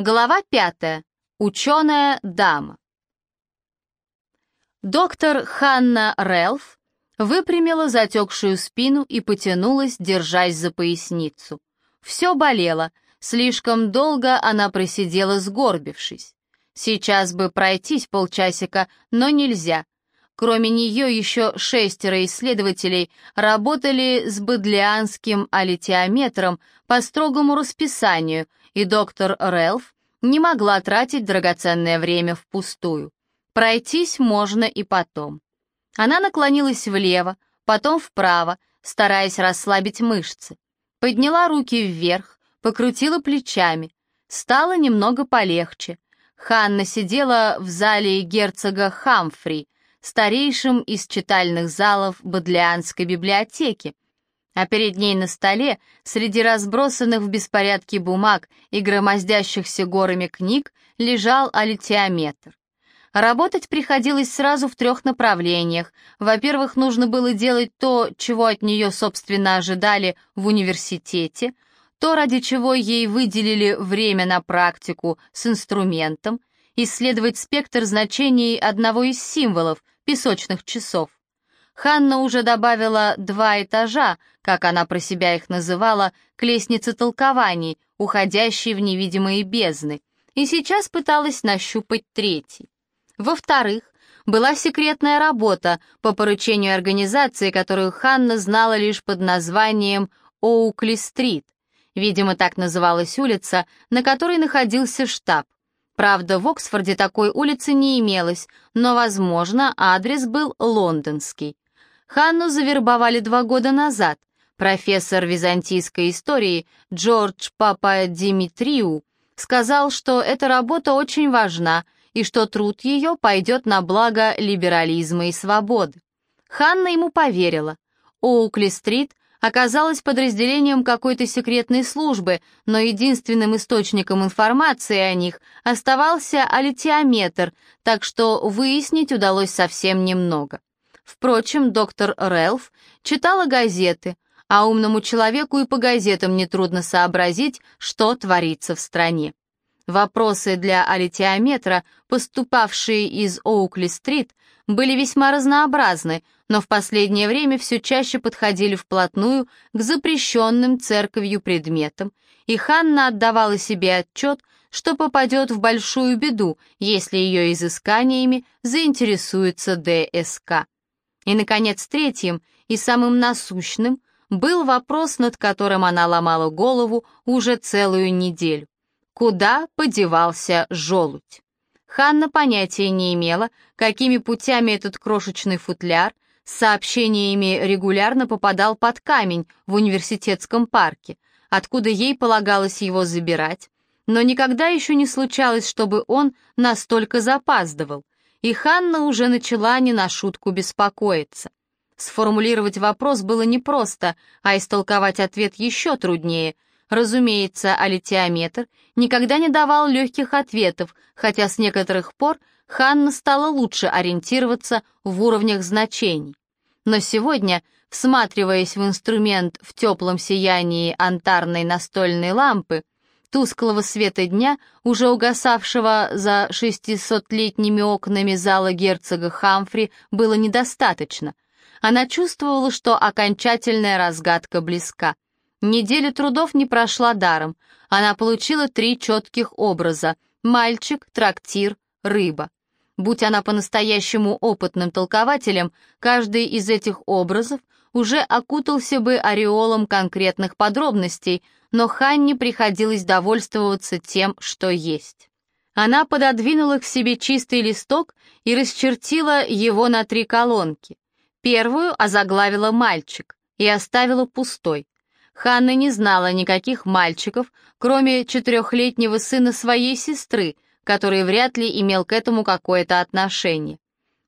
Глава пятая. Ученая дама. Доктор Ханна Релф выпрямила затекшую спину и потянулась, держась за поясницу. Все болело, слишком долго она просидела сгорбившись. Сейчас бы пройтись полчасика, но нельзя. Кроме нее еще шестеро исследователей работали с бодлианским алитиометром по строгому расписанию, и доктор Релф не могла тратить драгоценное время впустую. Пройтись можно и потом. Она наклонилась влево, потом вправо, стараясь расслабить мышцы. Подняла руки вверх, покрутила плечами. Стало немного полегче. Ханна сидела в зале герцога Хамфри, старейшим из читальных залов Бодлианской библиотеки, а перед ней на столе, среди разбросанных в беспорядке бумаг и громоздящихся горами книг, лежал алитиометр. Работать приходилось сразу в трех направлениях. Во-первых, нужно было делать то, чего от нее, собственно, ожидали в университете, то, ради чего ей выделили время на практику с инструментом, исследовать спектр значений одного из символов песочных часов. Ханна уже добавила два этажа, как она про себя их называла, к лестнице толкований, уходящей в невидимые бездны, и сейчас пыталась нащупать третий. Во-вторых, была секретная работа по поручению организации, которую Ханна знала лишь под названием Оукли-стрит. Видимо, так называлась улица, на которой находился штаб. Правда, в Оксфорде такой улицы не имелось, но, возможно, адрес был лондонский. Ханну завербовали два года назад. Профессор византийской истории Джордж Папа Димитриу сказал, что эта работа очень важна и что труд ее пойдет на благо либерализма и свободы. Ханна ему поверила. Оукли-стрит оказалась подразделением какой-то секретной службы, но единственным источником информации о них оставался алитиометр, так что выяснить удалось совсем немного. Впрочем, доктор Рэлф читала газеты, а умному человеку и по газетам нетрудно сообразить, что творится в стране. Вопросы для алитиометра, поступавшие из Оукли-стрит, были весьма разнообразны, но в последнее время все чаще подходили вплотную к запрещенным церковью предметам, и Ханна отдавала себе отчет, что попадет в большую беду, если ее изысканиями заинтересуется ДСК. И, наконец, третьим и самым насущным был вопрос, над которым она ломала голову уже целую неделю. Куда подевался желудь? Ханна понятия не имела, какими путями этот крошечный футляр с сообщениями регулярно попадал под камень в университетском парке, откуда ей полагалось его забирать, но никогда еще не случалось, чтобы он настолько запаздывал и Ханна уже начала не на шутку беспокоиться. Сформулировать вопрос было непросто, а истолковать ответ еще труднее. Разумеется, алитиометр никогда не давал легких ответов, хотя с некоторых пор Ханна стала лучше ориентироваться в уровнях значений. Но сегодня, всматриваясь в инструмент в теплом сиянии антарной настольной лампы, Тусклого света дня, уже угасавшего за шестисотлетними окнами зала герцога Хамфри, было недостаточно. Она чувствовала, что окончательная разгадка близка. Неделя трудов не прошла даром. Она получила три четких образа — мальчик, трактир, рыба. Будь она по-настоящему опытным толкователем, каждый из этих образов уже окутался бы ореолом конкретных подробностей, но Ханне приходилось довольствоваться тем, что есть. Она пододвинула к себе чистый листок и расчертила его на три колонки. Первую озаглавила «мальчик» и оставила пустой. Ханна не знала никаких мальчиков, кроме четырехлетнего сына своей сестры, который вряд ли имел к этому какое-то отношение.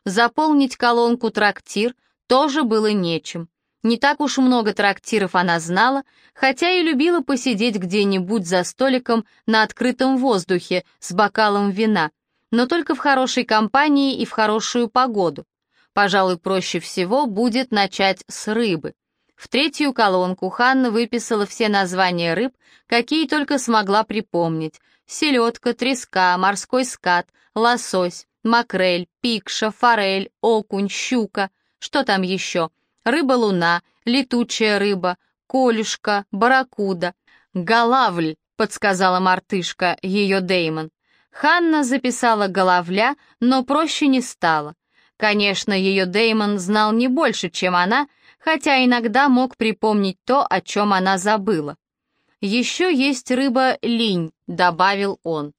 Заполнить колонку «трактир» тоже было нечем. Не так уж много трактиров она знала, хотя и любила посидеть где-нибудь за столиком на открытом воздухе с бокалом вина, но только в хорошей компании и в хорошую погоду. Пожалуй, проще всего будет начать с рыбы. В третью колонку Ханна выписала все названия рыб, какие только смогла припомнить. Селедка, треска, морской скат, лосось, макрель, пикша, форель, окунь, щука. Что там еще? Рыба-луна, летучая рыба, колюшка, барракуда. «Голавль», — подсказала мартышка, ее Деймон. Ханна записала головля, но проще не стало. Конечно, ее Деймон знал не больше, чем она, хотя иногда мог припомнить то, о чем она забыла. «Еще есть рыба-линь», — добавил он.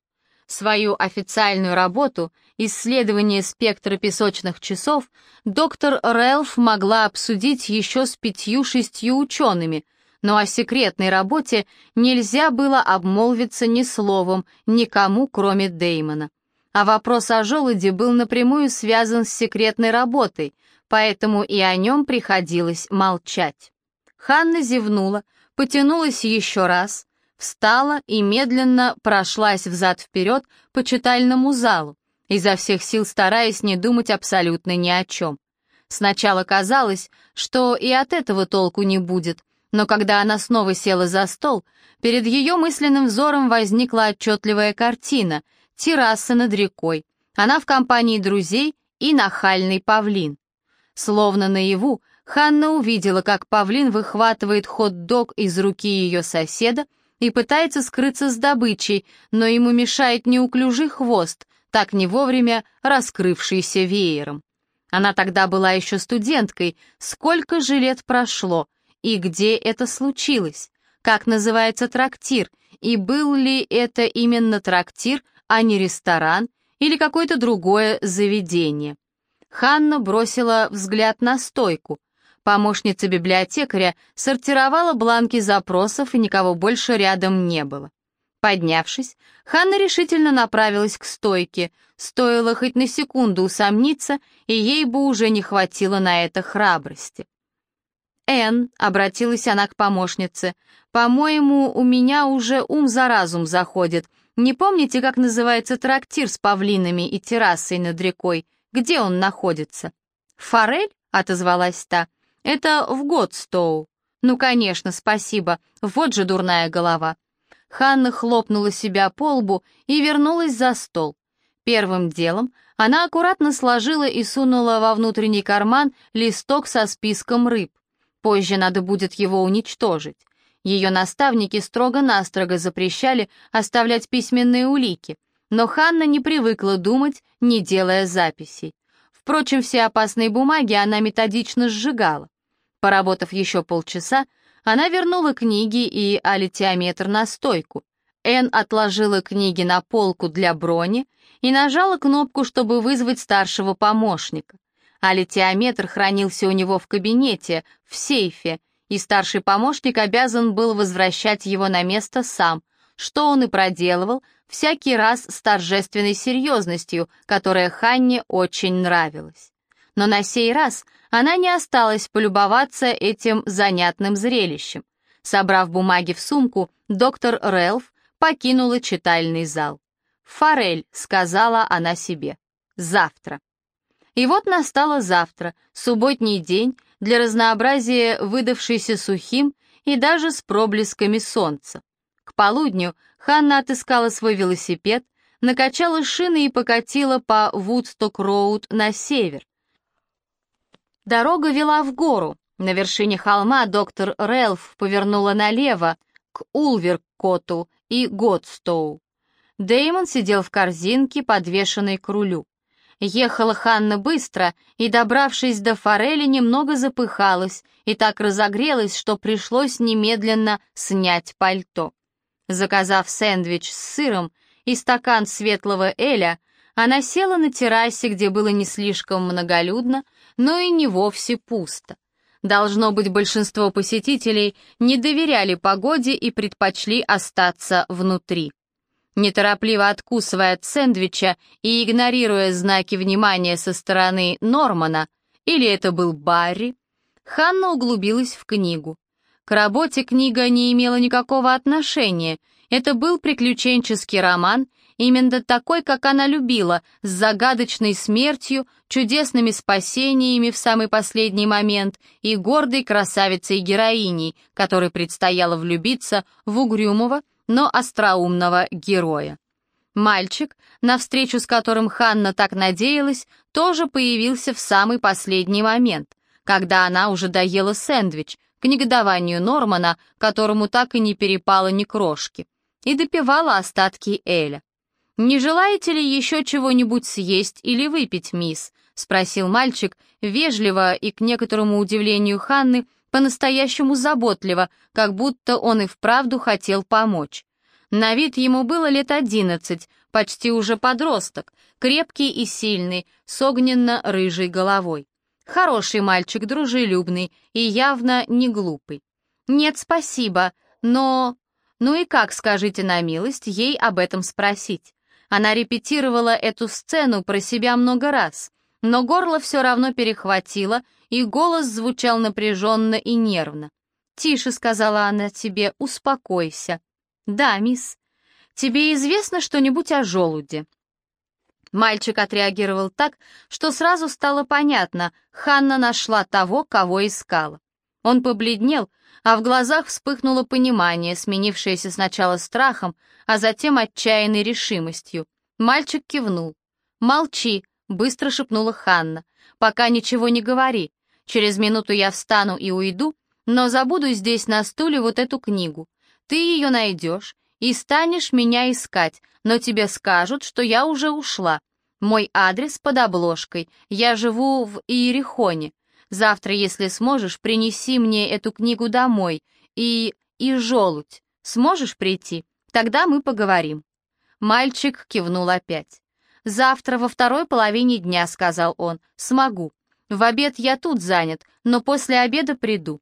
Свою официальную работу «Исследование спектра песочных часов» доктор Рэлф могла обсудить еще с пятью-шестью учеными, но о секретной работе нельзя было обмолвиться ни словом никому, кроме Деймона. А вопрос о желуде был напрямую связан с секретной работой, поэтому и о нем приходилось молчать. Ханна зевнула, потянулась еще раз, встала и медленно прошлась взад-вперед по читальному залу, изо всех сил стараясь не думать абсолютно ни о чем. Сначала казалось, что и от этого толку не будет, но когда она снова села за стол, перед ее мысленным взором возникла отчетливая картина — терраса над рекой, она в компании друзей и нахальный павлин. Словно наяву, Ханна увидела, как павлин выхватывает хот-дог из руки ее соседа и пытается скрыться с добычей, но ему мешает неуклюжий хвост, так не вовремя раскрывшийся веером. Она тогда была еще студенткой, сколько же лет прошло, и где это случилось, как называется трактир, и был ли это именно трактир, а не ресторан или какое-то другое заведение. Ханна бросила взгляд на стойку. Помощница библиотекаря сортировала бланки запросов, и никого больше рядом не было. Поднявшись, Ханна решительно направилась к стойке. Стоило хоть на секунду усомниться, и ей бы уже не хватило на это храбрости. «Энн», — обратилась она к помощнице, — «по-моему, у меня уже ум за разум заходит. Не помните, как называется трактир с павлинами и террасой над рекой? Где он находится?» «Форель?» — отозвалась та. «Это в Годстоу». «Ну, конечно, спасибо. Вот же дурная голова». Ханна хлопнула себя по лбу и вернулась за стол. Первым делом она аккуратно сложила и сунула во внутренний карман листок со списком рыб. Позже надо будет его уничтожить. Ее наставники строго-настрого запрещали оставлять письменные улики — но Ханна не привыкла думать, не делая записей. Впрочем, все опасные бумаги она методично сжигала. Поработав еще полчаса, она вернула книги и алитиометр на стойку. Энн отложила книги на полку для брони и нажала кнопку, чтобы вызвать старшего помощника. Алитиометр хранился у него в кабинете, в сейфе, и старший помощник обязан был возвращать его на место сам, что он и проделывал, всякий раз с торжественной серьезностью, которая Ханне очень нравилась. Но на сей раз она не осталась полюбоваться этим занятным зрелищем. Собрав бумаги в сумку, доктор Рэлф покинула читальный зал. «Форель», — сказала она себе, — «завтра». И вот настало завтра, субботний день, для разнообразия выдавшийся сухим и даже с проблесками солнца. К полудню Ханна отыскала свой велосипед, накачала шины и покатила по Вудсток-Роуд на север. Дорога вела в гору. На вершине холма доктор Рэлф повернула налево, к Улверкоту и Годстоу. Деймон сидел в корзинке, подвешенной к рулю. Ехала Ханна быстро и, добравшись до форели, немного запыхалась и так разогрелась, что пришлось немедленно снять пальто. Заказав сэндвич с сыром и стакан светлого эля, она села на террасе, где было не слишком многолюдно, но и не вовсе пусто. Должно быть, большинство посетителей не доверяли погоде и предпочли остаться внутри. Неторопливо откусывая от сэндвича и игнорируя знаки внимания со стороны Нормана, или это был Барри, Ханна углубилась в книгу. К работе книга не имела никакого отношения, это был приключенческий роман, именно такой, как она любила, с загадочной смертью, чудесными спасениями в самый последний момент и гордой красавицей-героиней, которой предстояло влюбиться в угрюмого, но остроумного героя. Мальчик, на встречу с которым Ханна так надеялась, тоже появился в самый последний момент, когда она уже доела сэндвич, к негодованию Нормана, которому так и не перепало ни крошки, и допивала остатки Эля. «Не желаете ли еще чего-нибудь съесть или выпить, мисс?» — спросил мальчик, вежливо и, к некоторому удивлению Ханны, по-настоящему заботливо, как будто он и вправду хотел помочь. На вид ему было лет одиннадцать, почти уже подросток, крепкий и сильный, с огненно-рыжей головой. Хороший мальчик, дружелюбный и явно не глупый. «Нет, спасибо, но...» «Ну и как, скажите на милость, ей об этом спросить?» Она репетировала эту сцену про себя много раз, но горло все равно перехватило, и голос звучал напряженно и нервно. «Тише», — сказала она тебе, — «успокойся». «Да, мисс. Тебе известно что-нибудь о желуде?» Мальчик отреагировал так, что сразу стало понятно, Ханна нашла того, кого искала. Он побледнел, а в глазах вспыхнуло понимание, сменившееся сначала страхом, а затем отчаянной решимостью. Мальчик кивнул. «Молчи», — быстро шепнула Ханна. «Пока ничего не говори. Через минуту я встану и уйду, но забуду здесь на стуле вот эту книгу. Ты ее найдешь и станешь меня искать, но тебе скажут, что я уже ушла. Мой адрес под обложкой. Я живу в Иерихоне. Завтра, если сможешь, принеси мне эту книгу домой. И... и желудь. Сможешь прийти? Тогда мы поговорим». Мальчик кивнул опять. «Завтра во второй половине дня», — сказал он. «Смогу. В обед я тут занят, но после обеда приду».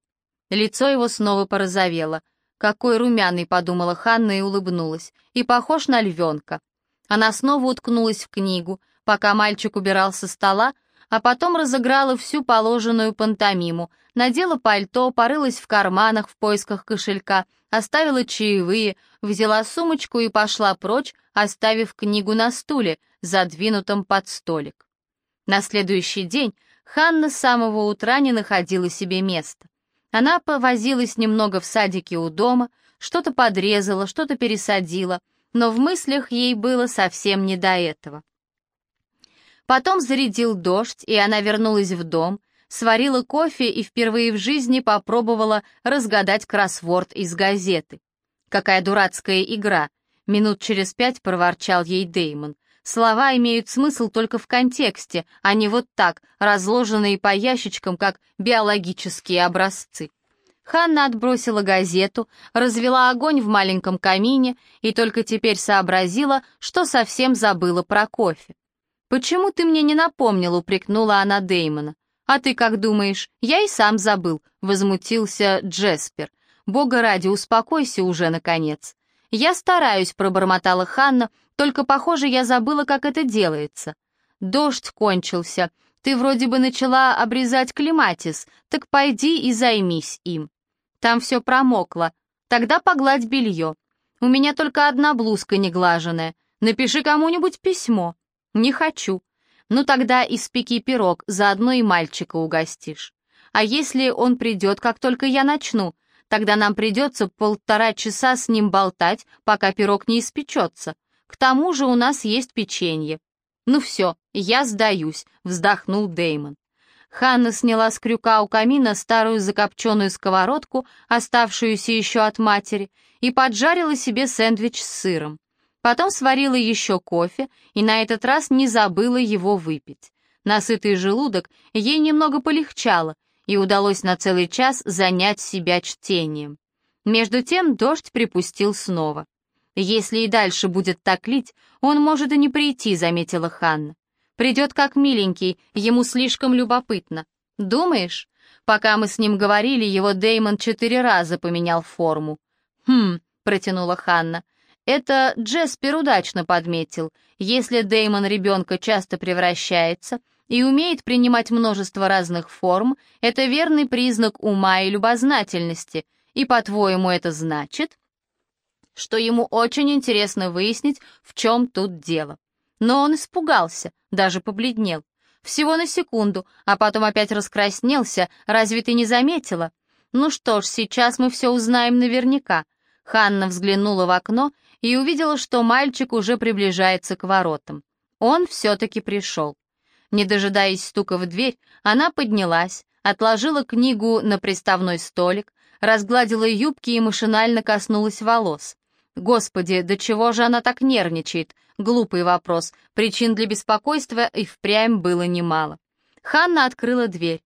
Лицо его снова порозовело. «Какой румяный», — подумала Ханна и улыбнулась, «и похож на львенка». Она снова уткнулась в книгу, пока мальчик убирал со стола, а потом разыграла всю положенную пантомиму, надела пальто, порылась в карманах в поисках кошелька, оставила чаевые, взяла сумочку и пошла прочь, оставив книгу на стуле, задвинутом под столик. На следующий день Ханна с самого утра не находила себе места. Она повозилась немного в садике у дома, что-то подрезала, что-то пересадила, но в мыслях ей было совсем не до этого. Потом зарядил дождь, и она вернулась в дом, сварила кофе и впервые в жизни попробовала разгадать кроссворд из газеты. «Какая дурацкая игра!» — минут через пять проворчал ей Деймон. Слова имеют смысл только в контексте, а не вот так, разложенные по ящичкам, как биологические образцы. Ханна отбросила газету, развела огонь в маленьком камине и только теперь сообразила, что совсем забыла про кофе. «Почему ты мне не напомнил?» — упрекнула она Деймона. «А ты как думаешь? Я и сам забыл», — возмутился Джеспер. «Бога ради, успокойся уже, наконец». «Я стараюсь», — пробормотала Ханна, «только, похоже, я забыла, как это делается». «Дождь кончился. Ты вроде бы начала обрезать клематис, так пойди и займись им». «Там все промокло. Тогда погладь белье. У меня только одна блузка неглаженная. Напиши кому-нибудь письмо». «Не хочу». «Ну тогда испеки пирог, заодно и мальчика угостишь». «А если он придет, как только я начну?» Тогда нам придется полтора часа с ним болтать, пока пирог не испечется. К тому же у нас есть печенье». «Ну все, я сдаюсь», — вздохнул Деймон. Ханна сняла с крюка у камина старую закопченную сковородку, оставшуюся еще от матери, и поджарила себе сэндвич с сыром. Потом сварила еще кофе и на этот раз не забыла его выпить. Насытый желудок ей немного полегчало, и удалось на целый час занять себя чтением. Между тем дождь припустил снова. «Если и дальше будет так лить, он может и не прийти», — заметила Ханна. «Придет как миленький, ему слишком любопытно. Думаешь?» Пока мы с ним говорили, его Деймон четыре раза поменял форму. «Хм», — протянула Ханна, — «это Джеспер удачно подметил. Если Деймон ребенка часто превращается, и умеет принимать множество разных форм, это верный признак ума и любознательности. И, по-твоему, это значит? что ему очень интересно выяснить, в чем тут дело. Но он испугался, даже побледнел. Всего на секунду, а потом опять раскраснелся, разве ты не заметила? Ну что ж, сейчас мы все узнаем наверняка. Ханна взглянула в окно и увидела, что мальчик уже приближается к воротам. Он все-таки пришел. Не дожидаясь стука в дверь, она поднялась, отложила книгу на приставной столик, разгладила юбки и машинально коснулась волос. Господи, до чего же она так нервничает? Глупый вопрос. Причин для беспокойства и впрямь было немало. Ханна открыла дверь.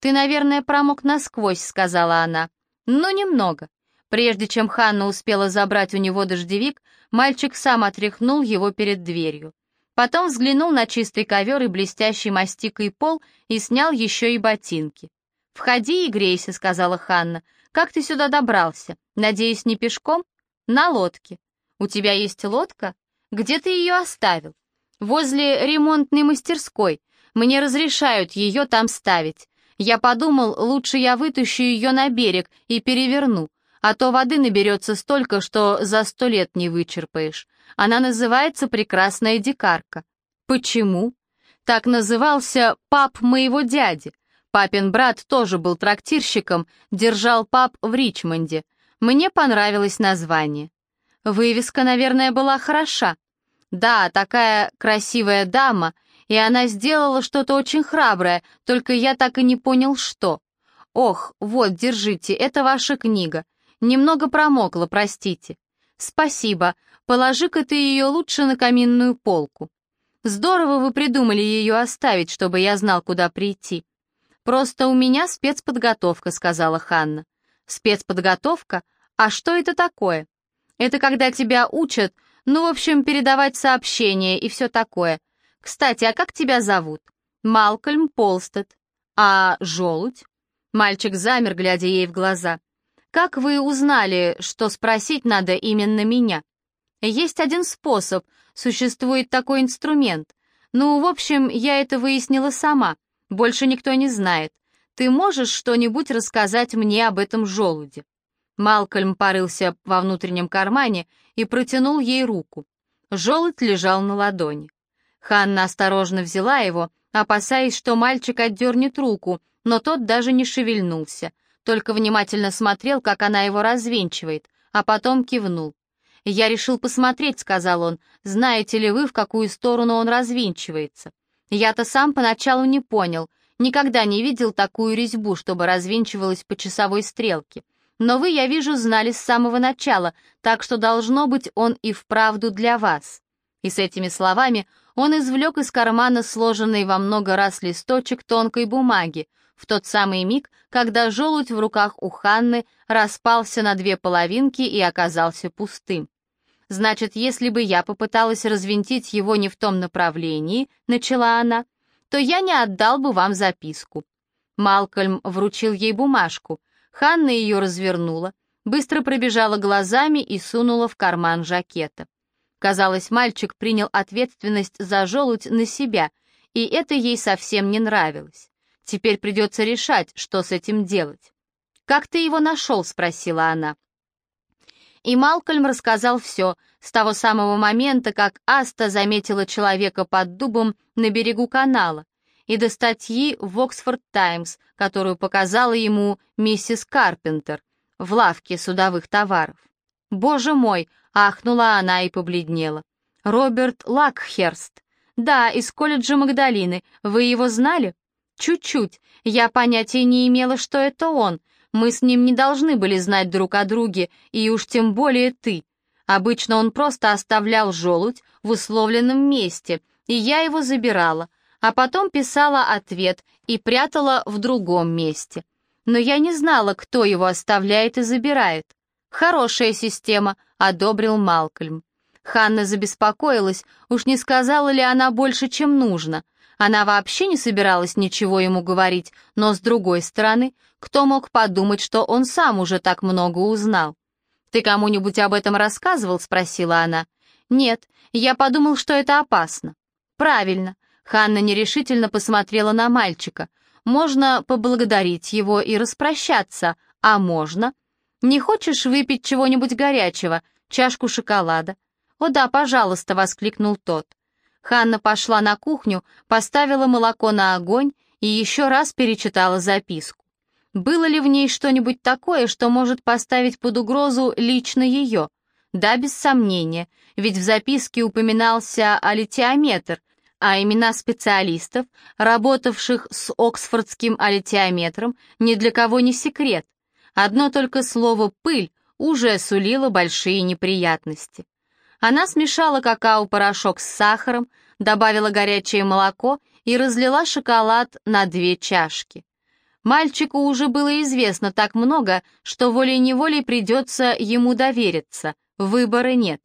«Ты, наверное, промок насквозь», — сказала она. «Ну, немного». Прежде чем Ханна успела забрать у него дождевик, мальчик сам отряхнул его перед дверью. Потом взглянул на чистый ковер и блестящий мастикой пол и снял еще и ботинки. «Входи и грейся», — сказала Ханна. «Как ты сюда добрался? Надеюсь, не пешком?» «На лодке». «У тебя есть лодка? Где ты ее оставил?» «Возле ремонтной мастерской. Мне разрешают ее там ставить. Я подумал, лучше я вытащу ее на берег и переверну а то воды наберется столько, что за сто лет не вычерпаешь. Она называется «Прекрасная дикарка». Почему? Так назывался пап моего дяди. Папин брат тоже был трактирщиком, держал пап в Ричмонде. Мне понравилось название. Вывеска, наверное, была хороша. Да, такая красивая дама, и она сделала что-то очень храброе, только я так и не понял, что. Ох, вот, держите, это ваша книга. Немного промокла, простите. Спасибо. Положи-ка ты ее лучше на каминную полку. Здорово вы придумали ее оставить, чтобы я знал, куда прийти. Просто у меня спецподготовка, сказала Ханна. Спецподготовка? А что это такое? Это когда тебя учат, ну, в общем, передавать сообщения и все такое. Кстати, а как тебя зовут? Малкольм Полстед. А желудь? Мальчик замер, глядя ей в глаза. Как вы узнали, что спросить надо именно меня? Есть один способ, существует такой инструмент. Ну, в общем, я это выяснила сама. Больше никто не знает. Ты можешь что-нибудь рассказать мне об этом желуде?» Малкольм порылся во внутреннем кармане и протянул ей руку. Желудь лежал на ладони. Ханна осторожно взяла его, опасаясь, что мальчик отдернет руку, но тот даже не шевельнулся — только внимательно смотрел, как она его развенчивает, а потом кивнул. «Я решил посмотреть», — сказал он, — «знаете ли вы, в какую сторону он развинчивается?» Я-то сам поначалу не понял, никогда не видел такую резьбу, чтобы развинчивалась по часовой стрелке. Но вы, я вижу, знали с самого начала, так что должно быть он и вправду для вас. И с этими словами он извлек из кармана сложенный во много раз листочек тонкой бумаги, в тот самый миг, когда желудь в руках у Ханны распался на две половинки и оказался пустым. «Значит, если бы я попыталась развинтить его не в том направлении», — начала она, «то я не отдал бы вам записку». Малкольм вручил ей бумажку. Ханна ее развернула, быстро пробежала глазами и сунула в карман жакета. Казалось, мальчик принял ответственность за желудь на себя, и это ей совсем не нравилось. Теперь придется решать, что с этим делать. «Как ты его нашел?» — спросила она. И Малкольм рассказал все, с того самого момента, как Аста заметила человека под дубом на берегу канала, и до статьи в «Оксфорд Таймс», которую показала ему миссис Карпентер в лавке судовых товаров. «Боже мой!» — ахнула она и побледнела. «Роберт Лакхерст. Да, из колледжа Магдалины. Вы его знали?» «Чуть-чуть. Я понятия не имела, что это он. Мы с ним не должны были знать друг о друге, и уж тем более ты. Обычно он просто оставлял желудь в условленном месте, и я его забирала, а потом писала ответ и прятала в другом месте. Но я не знала, кто его оставляет и забирает. «Хорошая система», — одобрил Малкольм. Ханна забеспокоилась, уж не сказала ли она больше, чем нужно — она вообще не собиралась ничего ему говорить, но, с другой стороны, кто мог подумать, что он сам уже так много узнал? «Ты кому-нибудь об этом рассказывал?» — спросила она. «Нет, я подумал, что это опасно». «Правильно». Ханна нерешительно посмотрела на мальчика. «Можно поблагодарить его и распрощаться, а можно...» «Не хочешь выпить чего-нибудь горячего? чашку шоколада. «О да, пожалуйста», — воскликнул тот. Ханна пошла на кухню, поставила молоко на огонь и еще раз перечитала записку. Было ли в ней что-нибудь такое, что может поставить под угрозу лично ее? Да, без сомнения, ведь в записке упоминался алитиометр, а имена специалистов, работавших с оксфордским алитиометром, ни для кого не секрет. Одно только слово «пыль» уже сулило большие неприятности. Она смешала какао-порошок с сахаром, добавила горячее молоко и разлила шоколад на две чашки. Мальчику уже было известно так много, что волей-неволей придется ему довериться, выбора нет.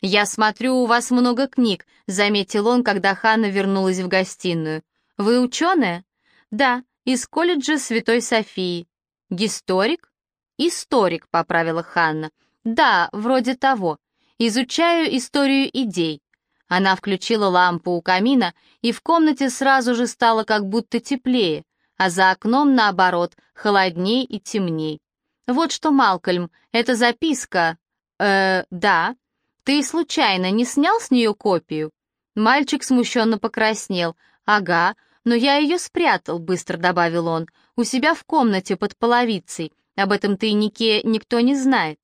«Я смотрю, у вас много книг», — заметил он, когда Ханна вернулась в гостиную. «Вы ученая?» «Да, из колледжа Святой Софии». «Гисторик?» «Историк», — поправила Ханна. «Да, вроде того. Изучаю историю идей». Она включила лампу у камина, и в комнате сразу же стало как будто теплее, а за окном, наоборот, холодней и темней. «Вот что, Малкольм, это записка...» «Э, да», «Ты случайно не снял с нее копию?» Мальчик смущенно покраснел. «Ага, но я ее спрятал», — быстро добавил он, «у себя в комнате под половицей. Об этом тайнике никто не знает.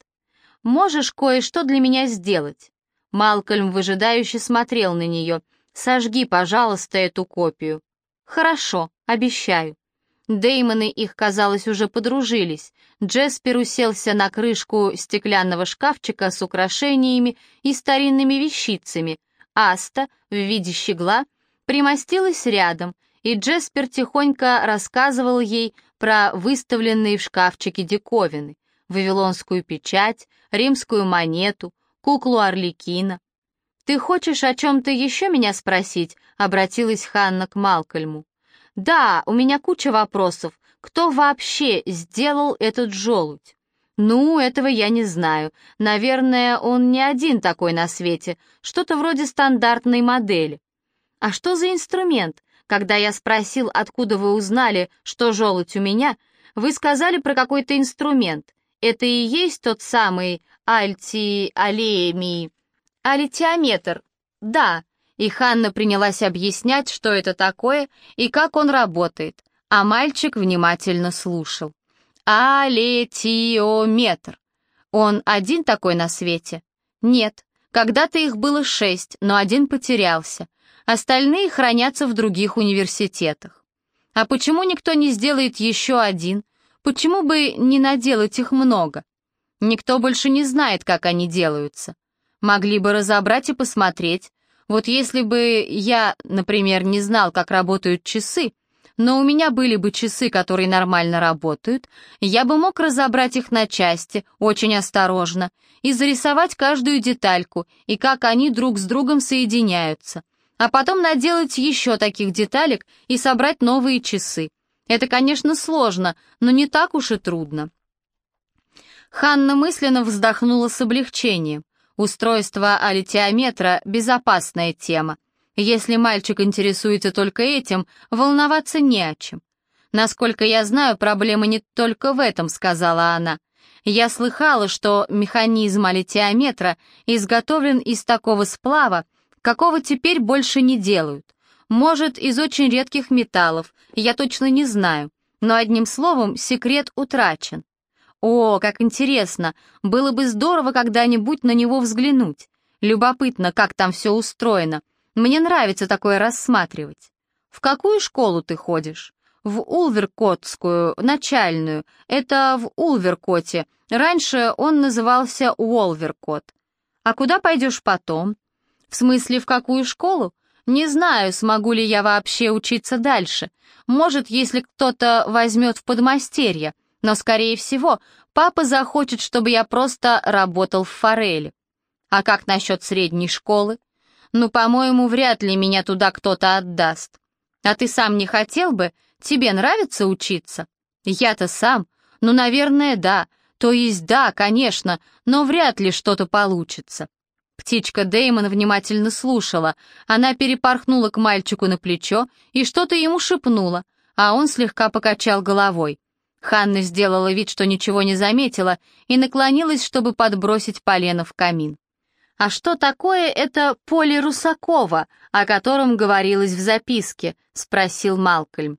Можешь кое-что для меня сделать?» Малкольм выжидающе смотрел на нее. «Сожги, пожалуйста, эту копию». «Хорошо, обещаю». Деймоны их, казалось, уже подружились. Джеспер уселся на крышку стеклянного шкафчика с украшениями и старинными вещицами. Аста, в виде щегла, примостилась рядом, и Джеспер тихонько рассказывал ей про выставленные в шкафчике диковины, вавилонскую печать, римскую монету, куклу Орликина. «Ты хочешь о чем-то еще меня спросить?» — обратилась Ханна к Малкольму. «Да, у меня куча вопросов. Кто вообще сделал этот желудь?» «Ну, этого я не знаю. Наверное, он не один такой на свете. Что-то вроде стандартной модели». «А что за инструмент? Когда я спросил, откуда вы узнали, что желудь у меня, вы сказали про какой-то инструмент. Это и есть тот самый альти-алеми... Алитиометр. Да, и Ханна принялась объяснять, что это такое и как он работает, а мальчик внимательно слушал. Алетиометр. Он один такой на свете? Нет, когда-то их было шесть, но один потерялся. Остальные хранятся в других университетах. А почему никто не сделает еще один? Почему бы не наделать их много? Никто больше не знает, как они делаются. Могли бы разобрать и посмотреть, вот если бы я, например, не знал, как работают часы, но у меня были бы часы, которые нормально работают, я бы мог разобрать их на части, очень осторожно, и зарисовать каждую детальку, и как они друг с другом соединяются. А потом наделать еще таких деталек и собрать новые часы. Это, конечно, сложно, но не так уж и трудно. Ханна мысленно вздохнула с облегчением. Устройство алитиометра — безопасная тема. Если мальчик интересуется только этим, волноваться не о чем. «Насколько я знаю, проблема не только в этом», — сказала она. «Я слыхала, что механизм алитиометра изготовлен из такого сплава, какого теперь больше не делают. Может, из очень редких металлов, я точно не знаю, но одним словом, секрет утрачен. О, как интересно! Было бы здорово когда-нибудь на него взглянуть. Любопытно, как там все устроено. Мне нравится такое рассматривать. В какую школу ты ходишь? В Улверкотскую, начальную. Это в Улверкоте. Раньше он назывался Уолверкот. А куда пойдешь потом? В смысле, в какую школу? Не знаю, смогу ли я вообще учиться дальше. Может, если кто-то возьмет в подмастерье но, скорее всего, папа захочет, чтобы я просто работал в форели. А как насчет средней школы? Ну, по-моему, вряд ли меня туда кто-то отдаст. А ты сам не хотел бы? Тебе нравится учиться? Я-то сам. Ну, наверное, да. То есть да, конечно, но вряд ли что-то получится. Птичка Деймон внимательно слушала. Она перепорхнула к мальчику на плечо и что-то ему шепнула, а он слегка покачал головой. Ханна сделала вид, что ничего не заметила, и наклонилась, чтобы подбросить полено в камин. «А что такое это поле Русакова, о котором говорилось в записке?» — спросил Малкольм.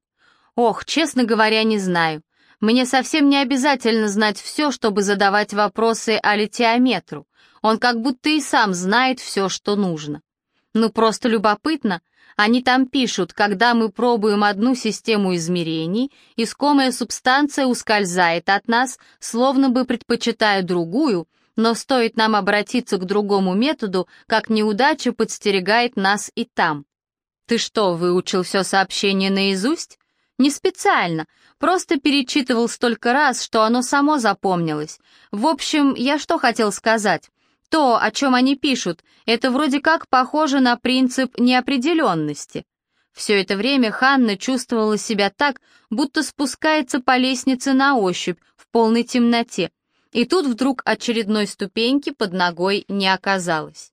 «Ох, честно говоря, не знаю. Мне совсем не обязательно знать все, чтобы задавать вопросы о литиометру. Он как будто и сам знает все, что нужно. Ну, просто любопытно, они там пишут, когда мы пробуем одну систему измерений, искомая субстанция ускользает от нас, словно бы предпочитая другую, но стоит нам обратиться к другому методу, как неудача подстерегает нас и там. Ты что, выучил все сообщение наизусть? Не специально, просто перечитывал столько раз, что оно само запомнилось. В общем, я что хотел сказать? То, о чем они пишут, это вроде как похоже на принцип неопределенности. Все это время Ханна чувствовала себя так, будто спускается по лестнице на ощупь в полной темноте, и тут вдруг очередной ступеньки под ногой не оказалось.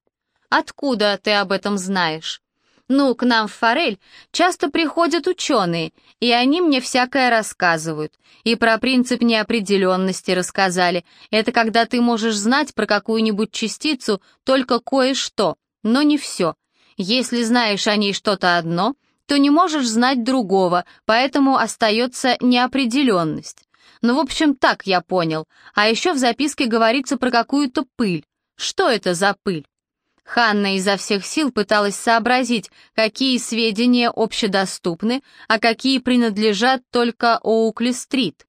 «Откуда ты об этом знаешь?» Ну, к нам в Форель часто приходят ученые, и они мне всякое рассказывают. И про принцип неопределенности рассказали. Это когда ты можешь знать про какую-нибудь частицу только кое-что, но не все. Если знаешь о ней что-то одно, то не можешь знать другого, поэтому остается неопределенность. Ну, в общем, так я понял. А еще в записке говорится про какую-то пыль. Что это за пыль? Ханна изо всех сил пыталась сообразить, какие сведения общедоступны, а какие принадлежат только Оукли-стрит.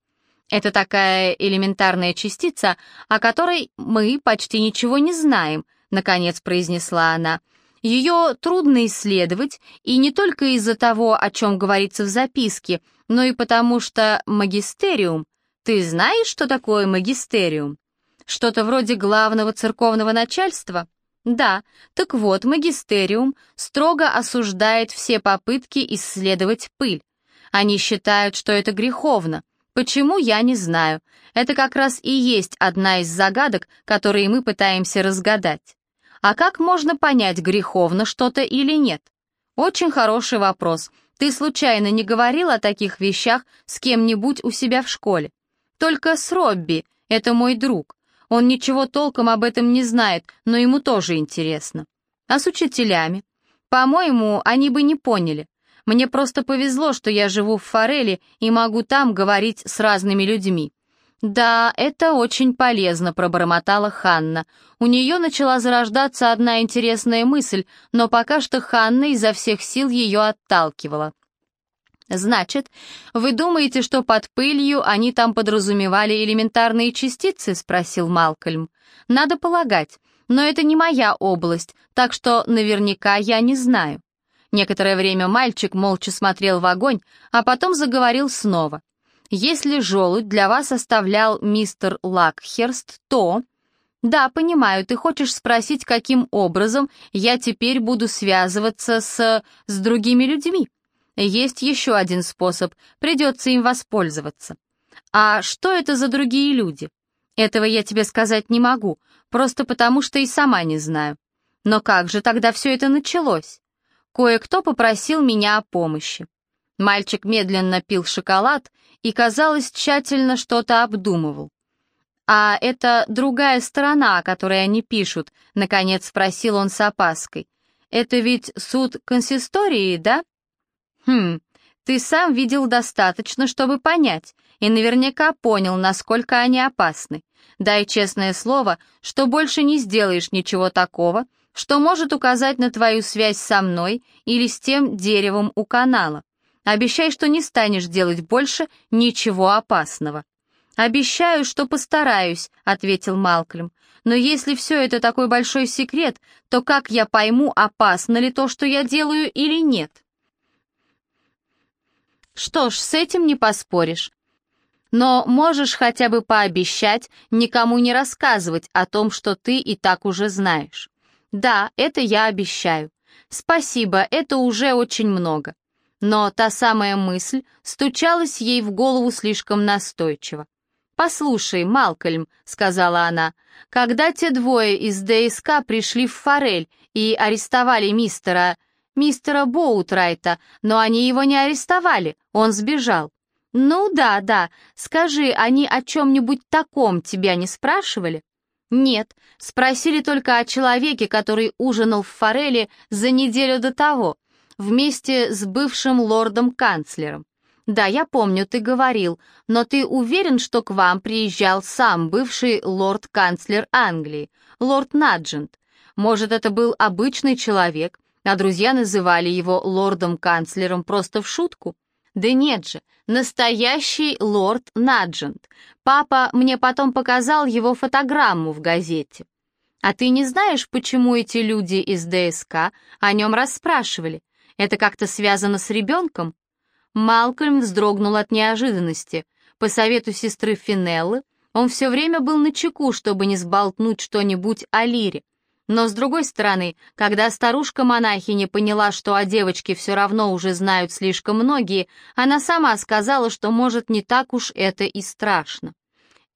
Это такая элементарная частица, о которой мы почти ничего не знаем, наконец произнесла она. Ее трудно исследовать, и не только из-за того, о чем говорится в записке, но и потому что магистериум... Ты знаешь, что такое магистериум? Что-то вроде главного церковного начальства? Да, так вот, магистериум строго осуждает все попытки исследовать пыль. Они считают, что это греховно. Почему, я не знаю. Это как раз и есть одна из загадок, которые мы пытаемся разгадать. А как можно понять, греховно что-то или нет? Очень хороший вопрос. Ты случайно не говорил о таких вещах с кем-нибудь у себя в школе? Только с Робби, это мой друг. Он ничего толком об этом не знает, но ему тоже интересно. А с учителями? По-моему, они бы не поняли. Мне просто повезло, что я живу в Форели и могу там говорить с разными людьми. «Да, это очень полезно», — пробормотала Ханна. У нее начала зарождаться одна интересная мысль, но пока что Ханна изо всех сил ее отталкивала. «Значит, вы думаете, что под пылью они там подразумевали элементарные частицы?» — спросил Малкольм. «Надо полагать, но это не моя область, так что наверняка я не знаю». Некоторое время мальчик молча смотрел в огонь, а потом заговорил снова. «Если желудь для вас оставлял мистер Лакхерст, то...» «Да, понимаю, ты хочешь спросить, каким образом я теперь буду связываться с... с другими людьми?» Есть еще один способ, придется им воспользоваться. А что это за другие люди? Этого я тебе сказать не могу, просто потому что и сама не знаю. Но как же тогда все это началось? Кое-кто попросил меня о помощи. Мальчик медленно пил шоколад и, казалось, тщательно что-то обдумывал. «А это другая сторона, о которой они пишут?» — наконец спросил он с опаской. «Это ведь суд консистории, да?» «Хм, ты сам видел достаточно, чтобы понять, и наверняка понял, насколько они опасны. Дай честное слово, что больше не сделаешь ничего такого, что может указать на твою связь со мной или с тем деревом у канала. Обещай, что не станешь делать больше ничего опасного». «Обещаю, что постараюсь», — ответил Малкольм. «Но если все это такой большой секрет, то как я пойму, опасно ли то, что я делаю или нет?» Что ж, с этим не поспоришь. Но можешь хотя бы пообещать никому не рассказывать о том, что ты и так уже знаешь. Да, это я обещаю. Спасибо, это уже очень много. Но та самая мысль стучалась ей в голову слишком настойчиво. «Послушай, Малкольм», — сказала она, — «когда те двое из ДСК пришли в Форель и арестовали мистера мистера Боутрайта, но они его не арестовали, он сбежал. «Ну да, да. Скажи, они о чем-нибудь таком тебя не спрашивали?» «Нет, спросили только о человеке, который ужинал в форели за неделю до того, вместе с бывшим лордом-канцлером. Да, я помню, ты говорил, но ты уверен, что к вам приезжал сам бывший лорд-канцлер Англии, лорд Наджент? Может, это был обычный человек, а друзья называли его лордом-канцлером просто в шутку?» Да нет же, настоящий лорд Наджент. Папа мне потом показал его фотограмму в газете. А ты не знаешь, почему эти люди из ДСК о нем расспрашивали? Это как-то связано с ребенком? Малкольм вздрогнул от неожиданности. По совету сестры Финеллы он все время был на чеку, чтобы не сболтнуть что-нибудь о Лире. Но с другой стороны, когда старушка-монахиня поняла, что о девочке все равно уже знают слишком многие, она сама сказала, что, может, не так уж это и страшно.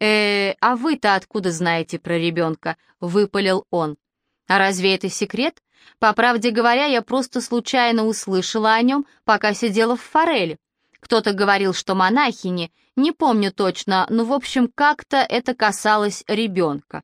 э а вы-то откуда знаете про ребенка?» — выпалил он. «А разве это секрет? По правде говоря, я просто случайно услышала о нем, пока сидела в форели. Кто-то говорил, что монахини, не помню точно, но, в общем, как-то это касалось ребенка.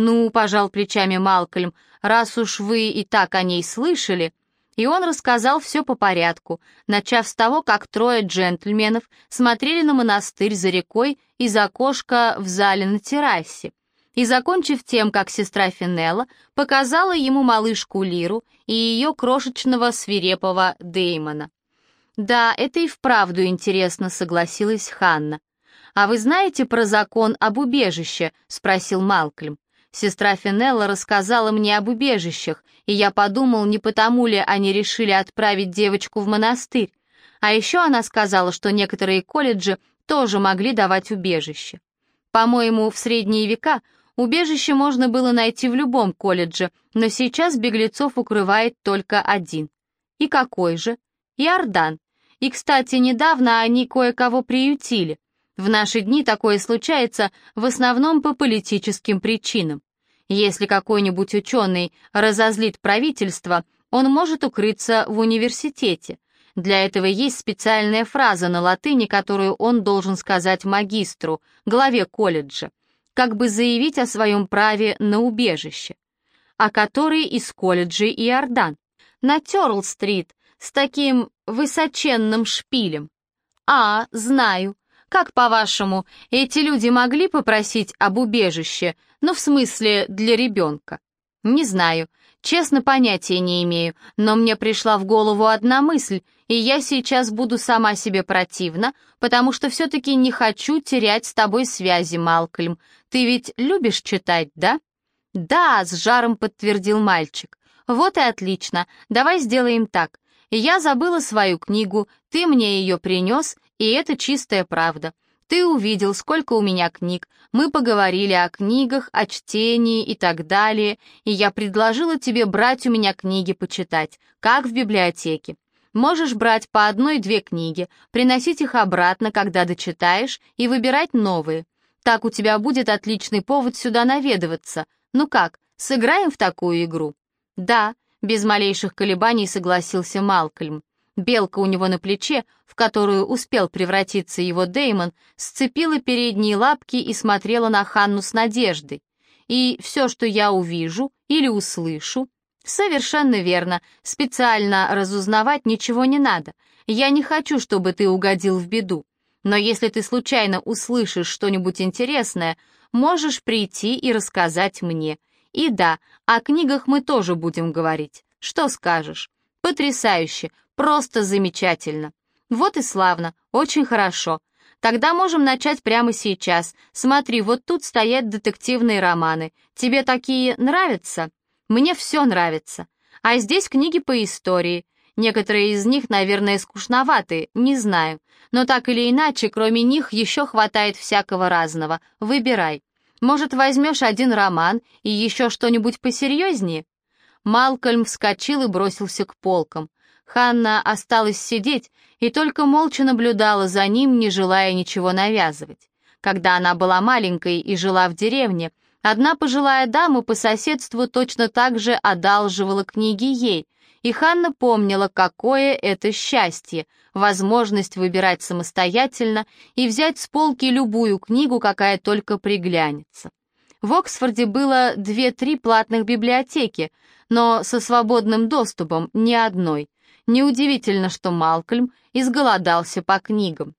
«Ну, — пожал плечами Малкольм, — раз уж вы и так о ней слышали...» И он рассказал все по порядку, начав с того, как трое джентльменов смотрели на монастырь за рекой из окошка в зале на террасе, и закончив тем, как сестра Финелла показала ему малышку Лиру и ее крошечного свирепого Деймона. «Да, это и вправду интересно», — согласилась Ханна. «А вы знаете про закон об убежище?» — спросил Малкольм. Сестра Финелла рассказала мне об убежищах, и я подумал, не потому ли они решили отправить девочку в монастырь. А еще она сказала, что некоторые колледжи тоже могли давать убежище. По-моему, в средние века убежище можно было найти в любом колледже, но сейчас беглецов укрывает только один. И какой же? Иордан. И, кстати, недавно они кое-кого приютили. В наши дни такое случается в основном по политическим причинам. Если какой-нибудь ученый разозлит правительство, он может укрыться в университете. Для этого есть специальная фраза на латыни, которую он должен сказать магистру, главе колледжа, как бы заявить о своем праве на убежище. А который из колледжей Иордан? На Тёрл-стрит, с таким высоченным шпилем. А, знаю. Как, по-вашему, эти люди могли попросить об убежище, ну, в смысле, для ребенка? Не знаю, честно, понятия не имею, но мне пришла в голову одна мысль, и я сейчас буду сама себе противна, потому что все-таки не хочу терять с тобой связи, Малкольм. Ты ведь любишь читать, да? Да, с жаром подтвердил мальчик. Вот и отлично, давай сделаем так. Я забыла свою книгу, ты мне ее принес, и это чистая правда. Ты увидел, сколько у меня книг, мы поговорили о книгах, о чтении и так далее, и я предложила тебе брать у меня книги почитать, как в библиотеке. Можешь брать по одной-две книги, приносить их обратно, когда дочитаешь, и выбирать новые. Так у тебя будет отличный повод сюда наведываться. Ну как, сыграем в такую игру? Да, без малейших колебаний согласился Малкольм. Белка у него на плече, в которую успел превратиться его Деймон, сцепила передние лапки и смотрела на Ханну с надеждой. И все, что я увижу или услышу... Совершенно верно, специально разузнавать ничего не надо. Я не хочу, чтобы ты угодил в беду. Но если ты случайно услышишь что-нибудь интересное, можешь прийти и рассказать мне. И да, о книгах мы тоже будем говорить. Что скажешь? Потрясающе, просто замечательно. Вот и славно, очень хорошо. Тогда можем начать прямо сейчас. Смотри, вот тут стоят детективные романы. Тебе такие нравятся? Мне все нравится. А здесь книги по истории. Некоторые из них, наверное, скучноваты, не знаю. Но так или иначе, кроме них еще хватает всякого разного. Выбирай. Может, возьмешь один роман и еще что-нибудь посерьезнее? Малкольм вскочил и бросился к полкам. Ханна осталась сидеть и только молча наблюдала за ним, не желая ничего навязывать. Когда она была маленькой и жила в деревне, одна пожилая дама по соседству точно так же одалживала книги ей, и Ханна помнила, какое это счастье — возможность выбирать самостоятельно и взять с полки любую книгу, какая только приглянется. В Оксфорде было две-три платных библиотеки, но со свободным доступом ни одной. Неудивительно, что Малкольм изголодался по книгам.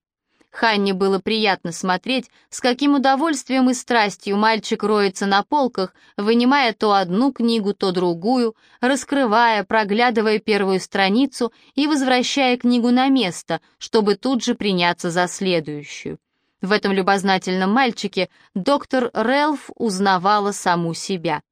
Ханне было приятно смотреть, с каким удовольствием и страстью мальчик роется на полках, вынимая то одну книгу, то другую, раскрывая, проглядывая первую страницу и возвращая книгу на место, чтобы тут же приняться за следующую. В этом любознательном мальчике доктор Рэлф узнавала саму себя.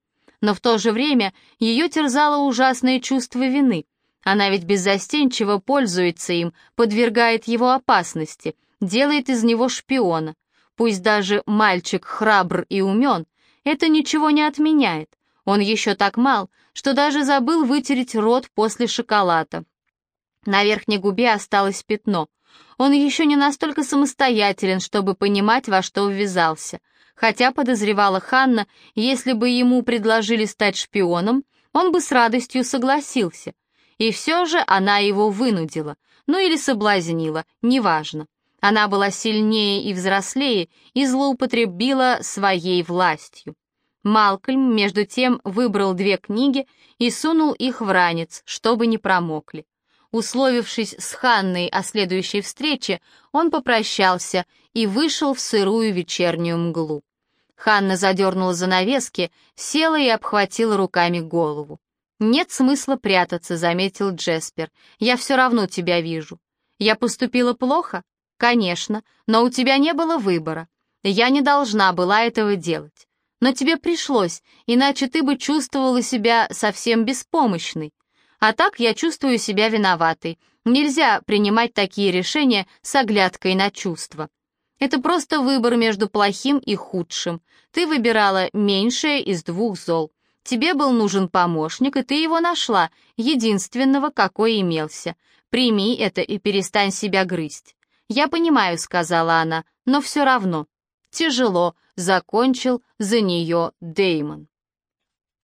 Но в то же время ее терзало ужасное чувство вины. Она ведь беззастенчиво пользуется им, подвергает его опасности — делает из него шпиона. Пусть даже мальчик храбр и умен, это ничего не отменяет. Он еще так мал, что даже забыл вытереть рот после шоколада. На верхней губе осталось пятно. Он еще не настолько самостоятелен, чтобы понимать, во что ввязался. Хотя, подозревала Ханна, если бы ему предложили стать шпионом, он бы с радостью согласился. И все же она его вынудила, ну или соблазнила, неважно. Она была сильнее и взрослее и злоупотребила своей властью. Малкольм, между тем, выбрал две книги и сунул их в ранец, чтобы не промокли. Условившись с Ханной о следующей встрече, он попрощался и вышел в сырую вечернюю мглу. Ханна задернула занавески, села и обхватила руками голову. «Нет смысла прятаться», — заметил Джеспер. «Я все равно тебя вижу. Я поступила плохо? «Конечно, но у тебя не было выбора. Я не должна была этого делать. Но тебе пришлось, иначе ты бы чувствовала себя совсем беспомощной. А так я чувствую себя виноватой. Нельзя принимать такие решения с оглядкой на чувства. Это просто выбор между плохим и худшим. Ты выбирала меньшее из двух зол. Тебе был нужен помощник, и ты его нашла, единственного, какой имелся. Прими это и перестань себя грызть. «Я понимаю», — сказала она, — «но все равно». «Тяжело», — закончил за нее Деймон.